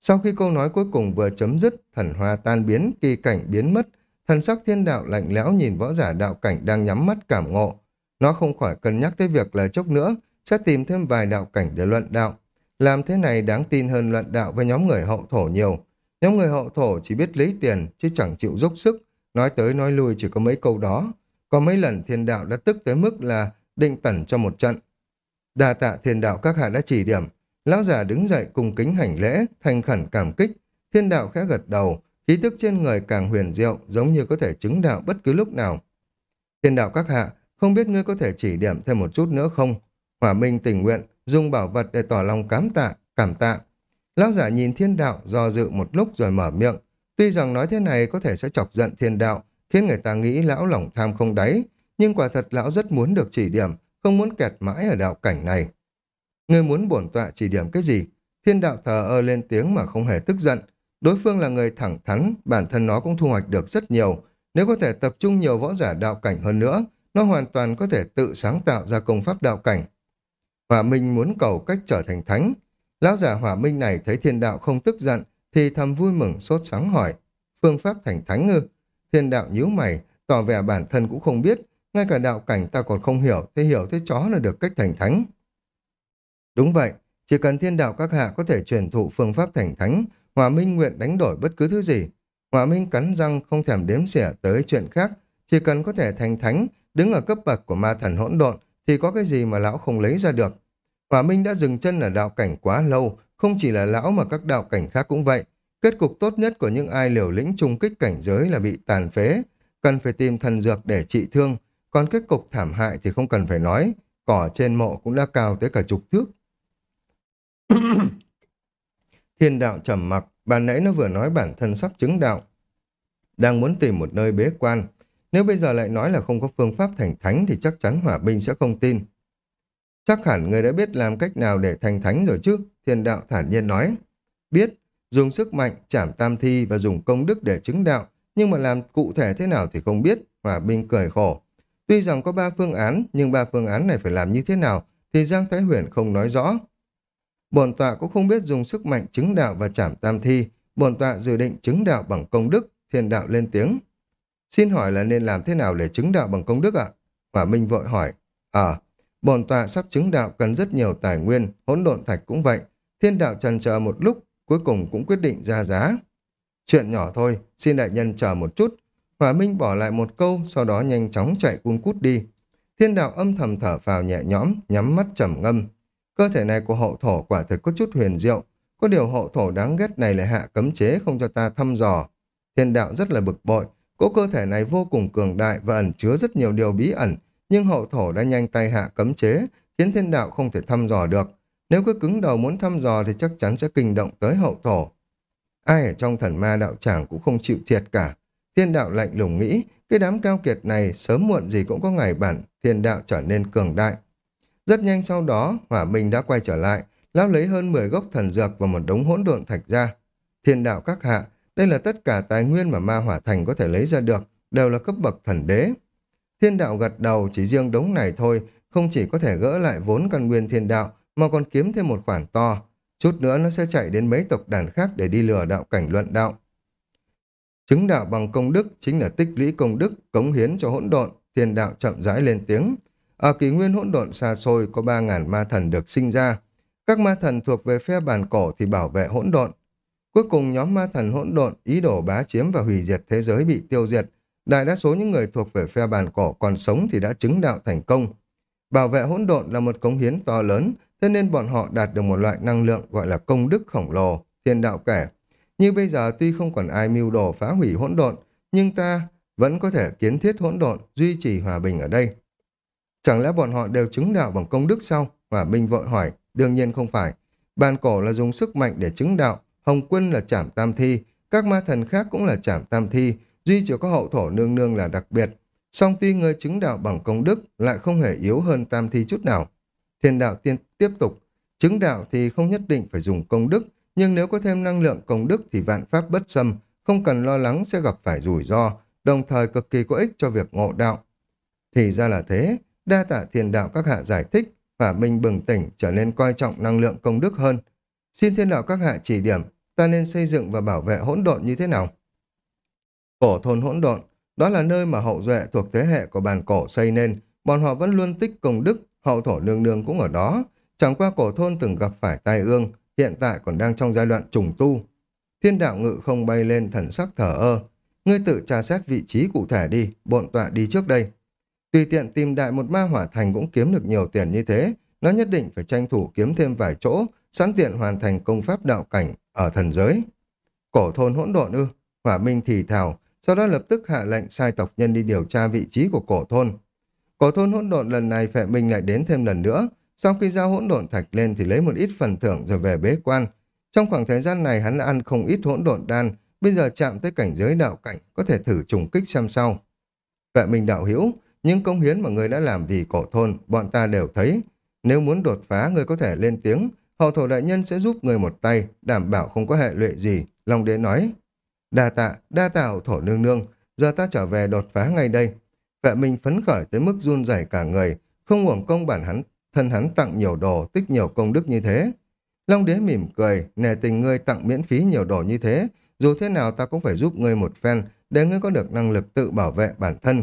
Sau khi câu nói cuối cùng vừa chấm dứt, thần hoa tan biến, kỳ cảnh biến mất, thần sắc thiên đạo lạnh lẽo nhìn võ giả đạo cảnh đang nhắm mắt cảm ngộ. Nó không khỏi cân nhắc tới việc là chốc nữa sẽ tìm thêm vài đạo cảnh để luận đạo. Làm thế này đáng tin hơn luận đạo với nhóm người hậu thổ nhiều. Nhóm người hậu thổ chỉ biết lấy tiền chứ chẳng chịu dốc sức, nói tới nói lui chỉ có mấy câu đó. Có mấy lần thiên đạo đã tức tới mức là định tẩn cho một trận. Đà tạ thiên đạo các hạ đã chỉ điểm, Lão già đứng dậy cùng kính hành lễ, thành khẩn cảm kích. Thiên đạo khẽ gật đầu, khí tức trên người càng huyền diệu, giống như có thể chứng đạo bất cứ lúc nào. Thiên đạo các hạ, không biết ngươi có thể chỉ điểm thêm một chút nữa không? Hỏa Minh tình nguyện, dùng bảo vật để tỏ lòng cảm tạ, cảm tạ. Lão giả nhìn thiên đạo, do dự một lúc rồi mở miệng. Tuy rằng nói thế này có thể sẽ chọc giận thiên đạo, khiến người ta nghĩ lão lòng tham không đáy, nhưng quả thật lão rất muốn được chỉ điểm, không muốn kẹt mãi ở đạo cảnh này. Người muốn bổn tọa chỉ điểm cái gì? Thiên đạo thờ ơ lên tiếng mà không hề tức giận. Đối phương là người thẳng thắn, bản thân nó cũng thu hoạch được rất nhiều. Nếu có thể tập trung nhiều võ giả đạo cảnh hơn nữa, nó hoàn toàn có thể tự sáng tạo ra công pháp đạo cảnh. Hòa Minh muốn cầu cách trở thành thánh. Lão giả Hỏa Minh này thấy thiên đạo không tức giận, thì thầm vui mừng sốt sáng hỏi. Phương pháp thành thánh ngư Thiên đạo nhíu mày, tỏ vẻ bản thân cũng không biết, ngay cả đạo cảnh ta còn không hiểu, thế hiểu thế chó là được cách thành thánh. Đúng vậy, chỉ cần thiên đạo các hạ có thể truyền thụ phương pháp thành thánh, Hòa Minh nguyện đánh đổi bất cứ thứ gì. Hòa Minh cắn răng không thèm đếm xỉa tới chuyện khác, chỉ cần có thể thành thánh, đứng ở cấp bậc của ma thần hỗn độn, thì có cái gì mà lão không lấy ra được. Hỏa Minh đã dừng chân ở đạo cảnh quá lâu, không chỉ là lão mà các đạo cảnh khác cũng vậy. Kết cục tốt nhất của những ai liều lĩnh trung kích cảnh giới là bị tàn phế, cần phải tìm thần dược để trị thương, còn kết cục thảm hại thì không cần phải nói, cỏ trên mộ cũng đã cao tới cả chục thước. Thiên đạo trầm mặc, bàn nãy nó vừa nói bản thân sắp chứng đạo. Đang muốn tìm một nơi bế quan. Nếu bây giờ lại nói là không có phương pháp thành thánh thì chắc chắn hỏa binh sẽ không tin. Chắc hẳn người đã biết làm cách nào để thành thánh rồi chứ, thiên đạo thản nhiên nói. Biết, dùng sức mạnh, chảm tam thi và dùng công đức để chứng đạo, nhưng mà làm cụ thể thế nào thì không biết, Hòa Bình cười khổ. Tuy rằng có ba phương án, nhưng ba phương án này phải làm như thế nào thì Giang Thái Huyền không nói rõ. Bổn tọa cũng không biết dùng sức mạnh chứng đạo và chảm tam thi, bổn tọa dự định chứng đạo bằng công đức, thiên đạo lên tiếng. Xin hỏi là nên làm thế nào để chứng đạo bằng công đức ạ? Hỏa Minh vội hỏi. Ờ, à, bổn tọa sắp chứng đạo cần rất nhiều tài nguyên, hỗn độn thạch cũng vậy. Thiên đạo trần chờ một lúc, cuối cùng cũng quyết định ra giá. Chuyện nhỏ thôi, xin đại nhân chờ một chút. Hỏa Minh bỏ lại một câu, sau đó nhanh chóng chạy cuốn cút đi. Thiên đạo âm thầm thở phào nhẹ nhõm, nhắm mắt trầm ngâm. Cơ thể này của hậu thổ quả thật có chút huyền diệu. Có điều hậu thổ đáng ghét này lại hạ cấm chế không cho ta thăm dò. Thiên đạo rất là bực bội. Cỗ cơ thể này vô cùng cường đại và ẩn chứa rất nhiều điều bí ẩn. Nhưng hậu thổ đã nhanh tay hạ cấm chế, khiến thiên đạo không thể thăm dò được. Nếu cứ cứng đầu muốn thăm dò thì chắc chắn sẽ kinh động tới hậu thổ. Ai ở trong thần ma đạo tràng cũng không chịu thiệt cả. Thiên đạo lạnh lùng nghĩ, cái đám cao kiệt này sớm muộn gì cũng có ngày bản thiên đạo trở nên cường đại. Rất nhanh sau đó, hỏa minh đã quay trở lại, lão lấy hơn 10 gốc thần dược và một đống hỗn độn thạch ra. Thiên đạo các hạ, đây là tất cả tài nguyên mà ma hỏa thành có thể lấy ra được, đều là cấp bậc thần đế. Thiên đạo gật đầu chỉ riêng đống này thôi, không chỉ có thể gỡ lại vốn căn nguyên thiên đạo, mà còn kiếm thêm một khoản to. Chút nữa nó sẽ chạy đến mấy tộc đàn khác để đi lừa đạo cảnh luận đạo. Chứng đạo bằng công đức chính là tích lũy công đức, cống hiến cho hỗn độn, thiên đạo chậm rãi lên tiếng. Ở kỷ nguyên hỗn độn xa xôi có 3.000 ma thần được sinh ra. Các ma thần thuộc về phe bản cổ thì bảo vệ hỗn độn. Cuối cùng nhóm ma thần hỗn độn ý đồ bá chiếm và hủy diệt thế giới bị tiêu diệt. Đại đa số những người thuộc về phe bàn cổ còn sống thì đã chứng đạo thành công. Bảo vệ hỗn độn là một cống hiến to lớn, thế nên bọn họ đạt được một loại năng lượng gọi là công đức khổng lồ, thiên đạo kể. Như bây giờ tuy không còn ai mưu đồ phá hủy hỗn độn, nhưng ta vẫn có thể kiến thiết hỗn độn, duy trì hòa bình ở đây. Chẳng lẽ bọn họ đều chứng đạo bằng công đức sao? Hòa Minh vội hỏi, đương nhiên không phải. Bàn cổ là dùng sức mạnh để chứng đạo, Hồng Quân là trảm tam thi, các ma thần khác cũng là trảm tam thi, duy chỉ có hậu thổ nương nương là đặc biệt. Song tuy người chứng đạo bằng công đức lại không hề yếu hơn tam thi chút nào. Thiên đạo tiên tiếp tục, chứng đạo thì không nhất định phải dùng công đức, nhưng nếu có thêm năng lượng công đức thì vạn pháp bất xâm, không cần lo lắng sẽ gặp phải rủi ro, đồng thời cực kỳ có ích cho việc ngộ đạo. Thì ra là thế, đa tạ thiên đạo các hạ giải thích, và minh bừng tỉnh trở nên coi trọng năng lượng công đức hơn. Xin thiên đạo các hạ chỉ điểm, ta nên xây dựng và bảo vệ hỗn độn như thế nào? Cổ thôn hỗn độn, đó là nơi mà hậu duệ thuộc thế hệ của bàn cổ xây nên, bọn họ vẫn luôn tích công đức, hậu thổ nương nương cũng ở đó. Chẳng qua cổ thôn từng gặp phải tai ương, hiện tại còn đang trong giai đoạn trùng tu. Thiên đạo ngự không bay lên thần sắc thở ơ. Ngươi tự tra xét vị trí cụ thể đi, bộn tọa đi trước đây. Tùy tiện tìm đại một ma hỏa thành cũng kiếm được nhiều tiền như thế, nó nhất định phải tranh thủ kiếm thêm vài chỗ, sẵn tiện hoàn thành công pháp đạo cảnh ở thần giới. Cổ thôn hỗn độn ư, hỏa minh thì thào, sau đó lập tức hạ lệnh sai tộc nhân đi điều tra vị trí của cổ thôn. Cổ thôn hỗn độn lần này phệ minh lại đến thêm lần nữa, sau khi giao hỗn độn thạch lên thì lấy một ít phần thưởng rồi về bế quan. Trong khoảng thời gian này hắn đã ăn không ít hỗn độn đan bây giờ chạm tới cảnh giới đạo cảnh, có thể thử trùng kích xem sau. Phệ minh đạo hữu những công hiến mà người đã làm vì cổ thôn, bọn ta đều thấy. Nếu muốn đột phá, người có thể lên tiếng, hậu thổ đại nhân sẽ giúp người một tay, đảm bảo không có hệ lụy gì, Long đế nói. Đa tạ, đa tạ hậu thổ nương nương, giờ ta trở về đột phá ngay đây. Vệ minh phấn khởi tới mức run rẩy cả người, không uổng công bản hắn, thân hắn tặng nhiều đồ, tích nhiều công đức như thế. Long đế mỉm cười, nề tình ngươi tặng miễn phí nhiều đồ như thế, dù thế nào ta cũng phải giúp ngươi một phen, để ngươi có được năng lực tự bảo vệ bản thân.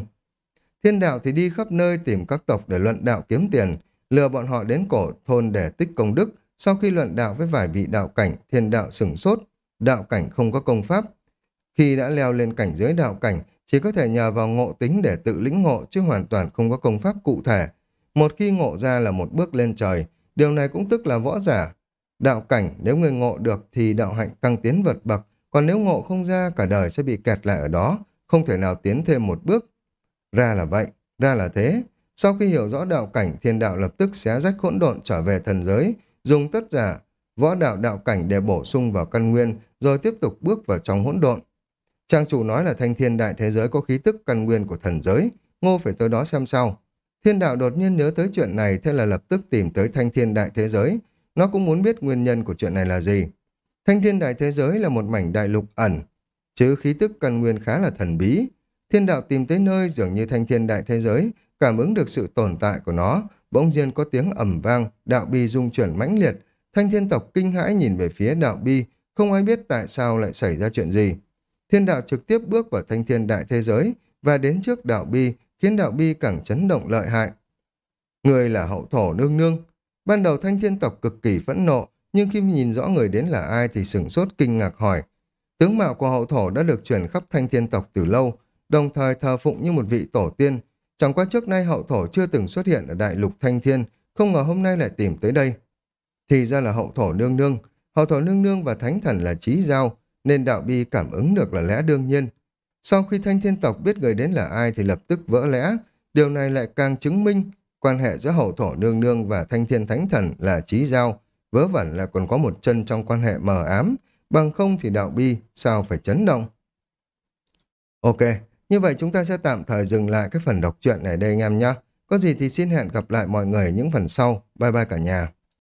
Thiên đạo thì đi khắp nơi tìm các tộc để luận đạo kiếm tiền, lừa bọn họ đến cổ thôn để tích công đức. Sau khi luận đạo với vài vị đạo cảnh, thiên đạo sửng sốt, đạo cảnh không có công pháp. Khi đã leo lên cảnh giới đạo cảnh, chỉ có thể nhờ vào ngộ tính để tự lĩnh ngộ chứ hoàn toàn không có công pháp cụ thể. Một khi ngộ ra là một bước lên trời, điều này cũng tức là võ giả. Đạo cảnh nếu người ngộ được thì đạo hạnh tăng tiến vượt bậc, còn nếu ngộ không ra cả đời sẽ bị kẹt lại ở đó, không thể nào tiến thêm một bước. Ra là vậy, ra là thế. Sau khi hiểu rõ đạo cảnh, thiên đạo lập tức xé rách hỗn độn trở về thần giới, dùng tất giả, võ đạo đạo cảnh để bổ sung vào căn nguyên, rồi tiếp tục bước vào trong hỗn độn. Trang chủ nói là thanh thiên đại thế giới có khí tức căn nguyên của thần giới, ngô phải tới đó xem sau. Thiên đạo đột nhiên nhớ tới chuyện này, thế là lập tức tìm tới thanh thiên đại thế giới. Nó cũng muốn biết nguyên nhân của chuyện này là gì. Thanh thiên đại thế giới là một mảnh đại lục ẩn, chứ khí tức căn nguyên khá là thần bí. Thiên đạo tìm tới nơi dường như thanh thiên đại thế giới, cảm ứng được sự tồn tại của nó, bỗng nhiên có tiếng ầm vang, đạo bi rung chuyển mãnh liệt, thanh thiên tộc kinh hãi nhìn về phía đạo bi, không ai biết tại sao lại xảy ra chuyện gì. Thiên đạo trực tiếp bước vào thanh thiên đại thế giới và đến trước đạo bi, khiến đạo bi càng chấn động lợi hại. Người là hậu thổ nương nương. Ban đầu thanh thiên tộc cực kỳ phẫn nộ, nhưng khi nhìn rõ người đến là ai thì sửng sốt kinh ngạc hỏi. Tướng mạo của hậu thổ đã được truyền khắp thanh thiên tộc từ lâu, đồng thời thờ phụng như một vị tổ tiên. Chẳng qua trước nay hậu thổ chưa từng xuất hiện ở đại lục thanh thiên, không ngờ hôm nay lại tìm tới đây. Thì ra là hậu thổ nương nương, hậu thổ nương nương và thánh thần là trí giao, nên đạo bi cảm ứng được là lẽ đương nhiên. Sau khi thanh thiên tộc biết người đến là ai thì lập tức vỡ lẽ, điều này lại càng chứng minh quan hệ giữa hậu thổ nương nương và thanh thiên thánh thần là trí giao, vớ vẩn là còn có một chân trong quan hệ mờ ám, bằng không thì đạo bi sao phải chấn động. Ok, như vậy chúng ta sẽ tạm thời dừng lại cái phần đọc truyện này đây anh em nhé. Có gì thì xin hẹn gặp lại mọi người những phần sau. Bye bye cả nhà.